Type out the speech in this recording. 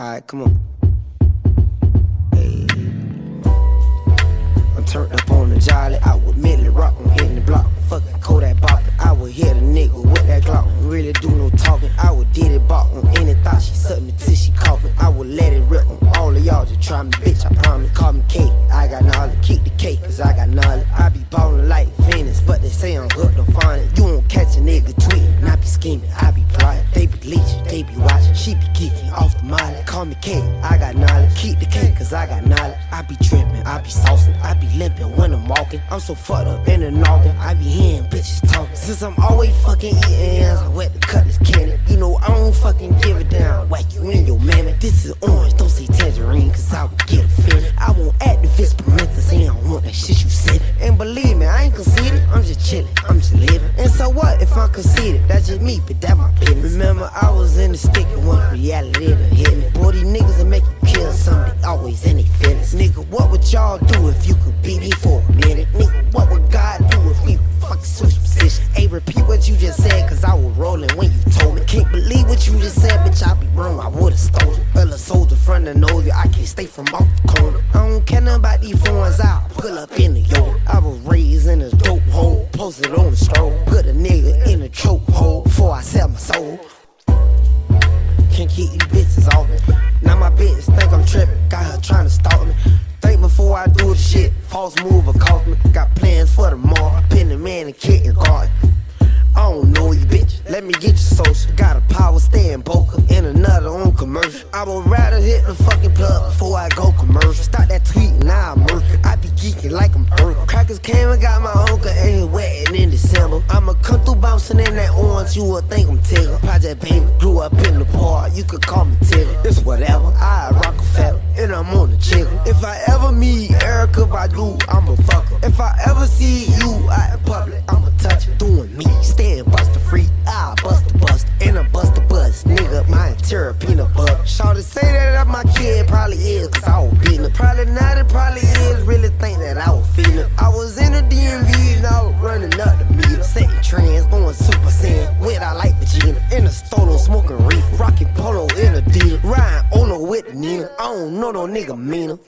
Alright, come on. Hey. I'm turned up on the jolly. I would merely rock, I'm hitting the block. Fucking Kodak bopping. I would hit a nigga with that Glock. Really do no talking. I would did it bop on any thought. She sucked me till she coughing. I would let it rip on all of y'all. Just try me, bitch. I promise. Call me cake. Be watching. She be geeking off the molly. Call me cake. I got knowledge. Keep the cake, cause I got knowledge. I be tripping. I be saucing. I be limping when I'm walking. I'm so fucked up in the noggin. I be hearing bitches talking. Since I'm always fucking eating hands, I wet the cutlass cannon. You know I don't fucking give a damn. Whack you in your mammoth. This is orange, don't say tangerine, cause I will get offended. I want activist parentheses, I don't want that shit you said. And believe me, I ain't conceited. I'm just chilling, I'm just living. So what if I'm conceited? That's just me, but that my business. Remember, I was in the stick and one reality to hit me. Boy, these niggas will make you kill something, always in their feelings. Nigga, what would y'all do if you could beat me for a minute? Nigga, what would God do if we fucking switch position? Hey, repeat what you just said, cause I was rolling when you told me. Can't believe what you just said, bitch, I be wrong, I would've stolen. Well, a soldier front of know you, I can't stay from off the corner. I don't care nothing about these phones, I'll pull up in the yard. I was raised in a dope hole, posted on the stroll. Put tripping, got her trying to stalk me. Think before I do the shit, false move or cost me. Got plans for tomorrow, pin the man and and guard. I don't know you, bitch. Let me get your social. Got a power stand, Boca and another on commercial. I would rather hit the fucking plug I'ma come through bouncing in that orange, you would think I'm Tigger. Project Baby grew up in the park, you could call me Tigger. It's whatever, I rock a fella, and I'm on the jiggle. If I ever meet Erykah Badu, I'ma fuck her. If I ever see you out in public, I'ma touch her. Doing me, staying buster free, I'll bust the bust. And I bust the bust, nigga, my interior peanut butter. Shawty say that I'm my kid, probably is, cause I was beating her. Probably not, it probably is, really think that I was know no nigga meaner.